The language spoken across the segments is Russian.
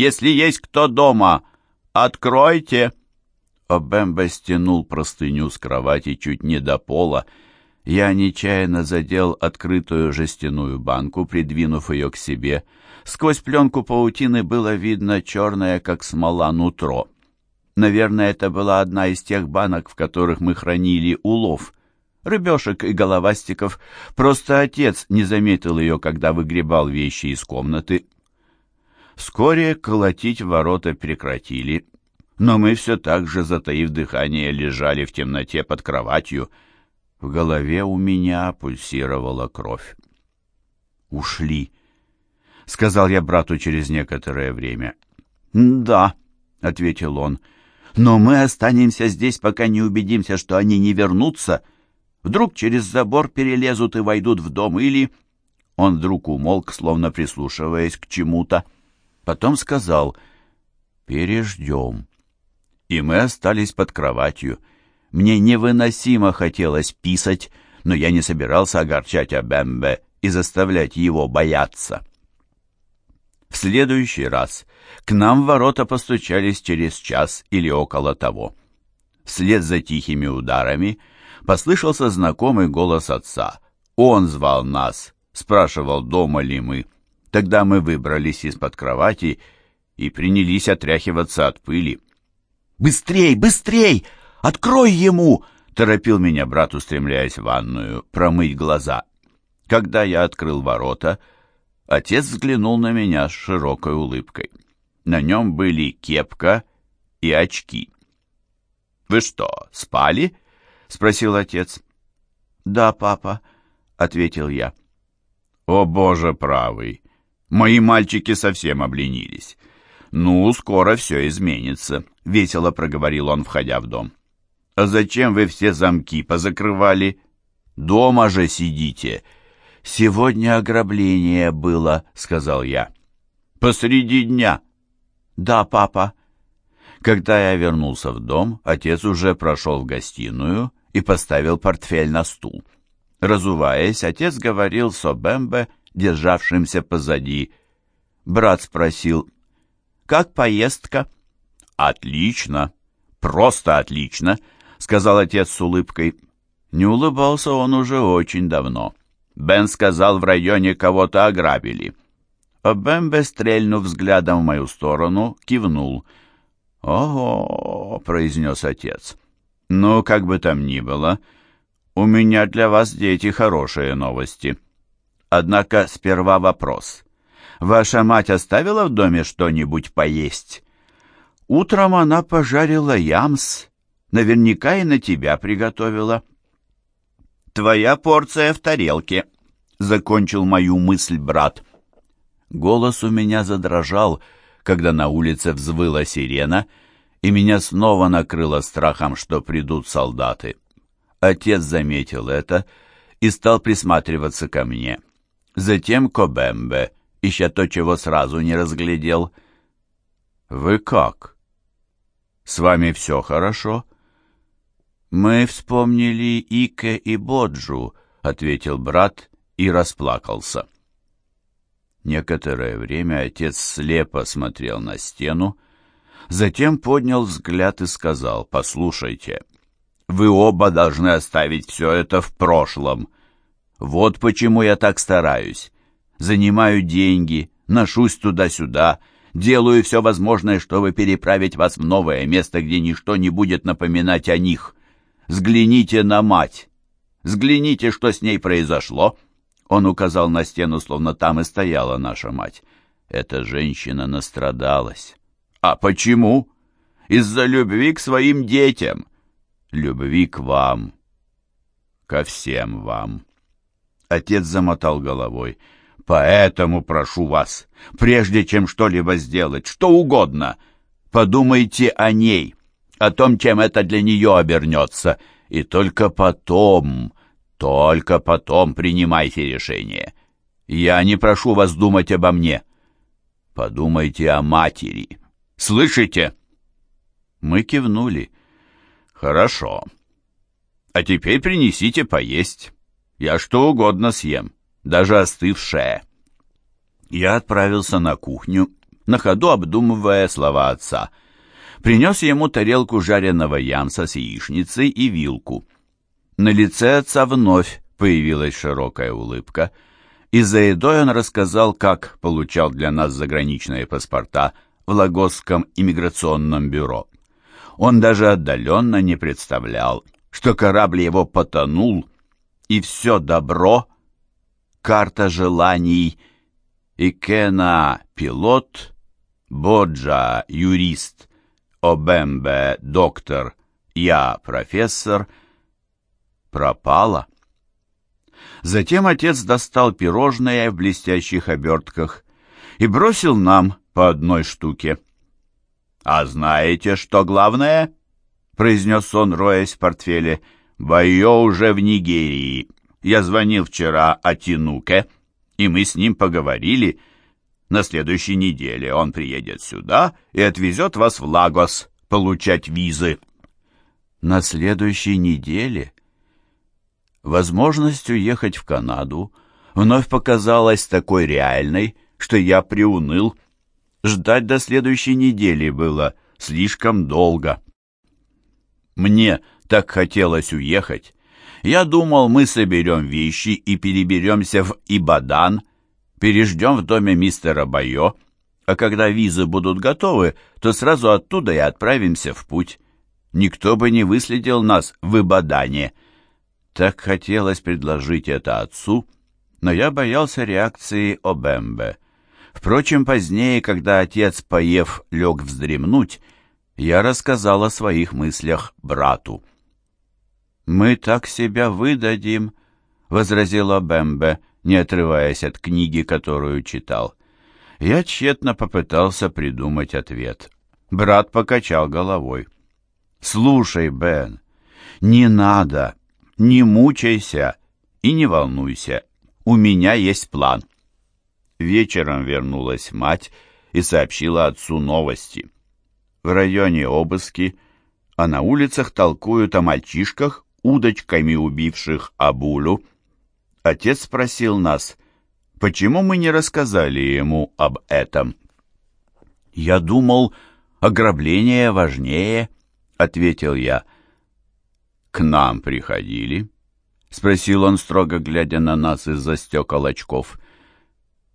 Если есть кто дома, откройте!» Обембе стянул простыню с кровати чуть не до пола. Я нечаянно задел открытую жестяную банку, придвинув ее к себе. Сквозь пленку паутины было видно черное, как смола, нутро. Наверное, это была одна из тех банок, в которых мы хранили улов. Рыбешек и головастиков. Просто отец не заметил ее, когда выгребал вещи из комнаты. Вскоре колотить ворота прекратили, но мы все так же, затаив дыхание, лежали в темноте под кроватью. В голове у меня пульсировала кровь. «Ушли», — сказал я брату через некоторое время. «Да», — ответил он, — «но мы останемся здесь, пока не убедимся, что они не вернутся. Вдруг через забор перелезут и войдут в дом, или...» Он вдруг умолк, словно прислушиваясь к чему-то. Потом сказал «Переждем» и мы остались под кроватью. Мне невыносимо хотелось писать, но я не собирался огорчать Абембе и заставлять его бояться. В следующий раз к нам в ворота постучались через час или около того. Вслед за тихими ударами послышался знакомый голос отца. Он звал нас, спрашивал, дома ли мы. Тогда мы выбрались из-под кровати и принялись отряхиваться от пыли. «Быстрей, быстрей! Открой ему!» — торопил меня брат, устремляясь в ванную, промыть глаза. Когда я открыл ворота, отец взглянул на меня с широкой улыбкой. На нем были кепка и очки. «Вы что, спали?» — спросил отец. «Да, папа», — ответил я. «О, Боже правый! Мои мальчики совсем обленились. Ну, скоро все изменится», — весело проговорил он, входя в дом. «А зачем вы все замки позакрывали? Дома же сидите». «Сегодня ограбление было», — сказал я. «Посреди дня?» «Да, папа». Когда я вернулся в дом, отец уже прошел в гостиную и поставил портфель на стул. Разуваясь, отец говорил с Обембе, державшимся позади. Брат спросил, «Как поездка?» «Отлично! Просто отлично!» — сказал отец с улыбкой. Не улыбался он уже очень давно. Бен сказал, в районе кого-то ограбили. А Бембе, стрельнув взглядом в мою сторону, кивнул. «Ого!» — произнес отец. «Ну, как бы там ни было, у меня для вас, дети, хорошие новости. Однако сперва вопрос. Ваша мать оставила в доме что-нибудь поесть?» Утром она пожарила ямс, наверняка и на тебя приготовила. Твоя порция в тарелке, закончил мою мысль брат. Голос у меня задрожал, когда на улице взвыла сирена, и меня снова накрыло страхом, что придут солдаты. Отец заметил это и стал присматриваться ко мне. Затем Кобембе, ища то, чего сразу не разглядел. «Вы как?» С вами все хорошо?» «Мы вспомнили Ике и Боджу», — ответил брат и расплакался. Некоторое время отец слепо смотрел на стену, затем поднял взгляд и сказал, «Послушайте, вы оба должны оставить все это в прошлом. Вот почему я так стараюсь. Занимаю деньги, ношусь туда-сюда, Делаю все возможное, чтобы переправить вас в новое место, где ничто не будет напоминать о них. Взгляните на мать. Взгляните, что с ней произошло. Он указал на стену, словно там и стояла наша мать. Эта женщина настрадалась. А почему? Из-за любви к своим детям. Любви к вам. Ко всем вам. Отец замотал головой. Поэтому прошу вас, прежде чем что-либо сделать, что угодно, подумайте о ней, о том, чем это для нее обернется, и только потом, только потом принимайте решение. Я не прошу вас думать обо мне. Подумайте о матери. Слышите? Мы кивнули. Хорошо. А теперь принесите поесть. Я что угодно съем даже остывшее. Я отправился на кухню, на ходу обдумывая слова отца. Принес ему тарелку жареного ямса с яичницей и вилку. На лице отца вновь появилась широкая улыбка, и за едой он рассказал, как получал для нас заграничные паспорта в Лагосском иммиграционном бюро. Он даже отдаленно не представлял, что корабль его потонул, и все добро, карта желаний, и Кена — пилот, Боджа — юрист, Обембе — доктор, я — профессор — пропала. Затем отец достал пирожное в блестящих обертках и бросил нам по одной штуке. «А знаете, что главное?» — произнес он, роясь в портфеле. «Байо уже в Нигерии. Я звонил вчера Атинуке, и мы с ним поговорили. На следующей неделе он приедет сюда и отвезет вас в Лагос получать визы». «На следующей неделе?» Возможность уехать в Канаду вновь показалась такой реальной, что я приуныл. Ждать до следующей недели было слишком долго. Мне так хотелось уехать. Я думал, мы соберем вещи и переберемся в Ибадан, переждем в доме мистера Байо, а когда визы будут готовы, то сразу оттуда и отправимся в путь. Никто бы не выследил нас в Ибадане. Так хотелось предложить это отцу, но я боялся реакции Обембе. Впрочем, позднее, когда отец, поев, лег вздремнуть, я рассказал о своих мыслях брату. «Мы так себя выдадим», — возразила Бэмбе, не отрываясь от книги, которую читал. Я тщетно попытался придумать ответ. Брат покачал головой. «Слушай, Бен, не надо, не мучайся и не волнуйся. У меня есть план». Вечером вернулась мать и сообщила отцу новости. В районе обыски, а на улицах толкуют о мальчишках, удочками убивших Абулю. Отец спросил нас, почему мы не рассказали ему об этом. «Я думал, ограбление важнее», — ответил я. «К нам приходили?» — спросил он, строго глядя на нас из-за стекол очков.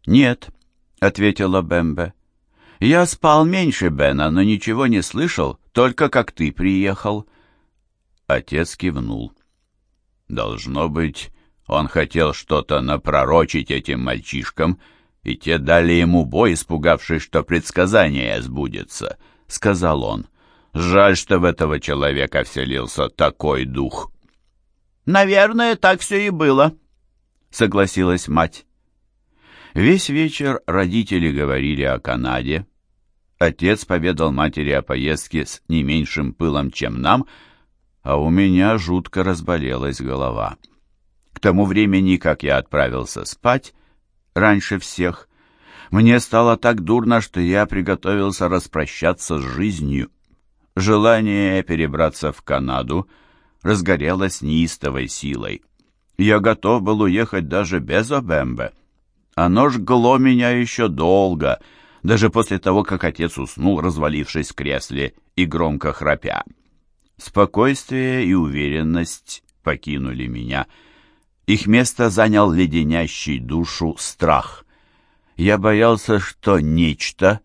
«Нет», — ответила Бэмбе. «Я спал меньше Бена, но ничего не слышал, только как ты приехал». Отец кивнул. «Должно быть, он хотел что-то напророчить этим мальчишкам, и те дали ему бой, испугавшись, что предсказание сбудется», — сказал он. «Жаль, что в этого человека вселился такой дух». «Наверное, так все и было», — согласилась мать. Весь вечер родители говорили о Канаде. Отец поведал матери о поездке с не меньшим пылом, чем нам, а у меня жутко разболелась голова. К тому времени, как я отправился спать, раньше всех, мне стало так дурно, что я приготовился распрощаться с жизнью. Желание перебраться в Канаду разгорелось неистовой силой. Я готов был уехать даже без Обембе. Оно жгло меня еще долго, даже после того, как отец уснул, развалившись в кресле и громко храпя. Спокойствие и уверенность покинули меня. Их место занял леденящий душу страх. Я боялся, что нечто,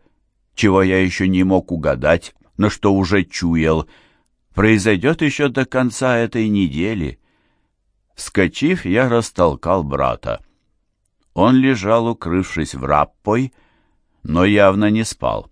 чего я еще не мог угадать, но что уже чуял, произойдет еще до конца этой недели. Вскочив, я растолкал брата. Он лежал, укрывшись в раппой, но явно не спал.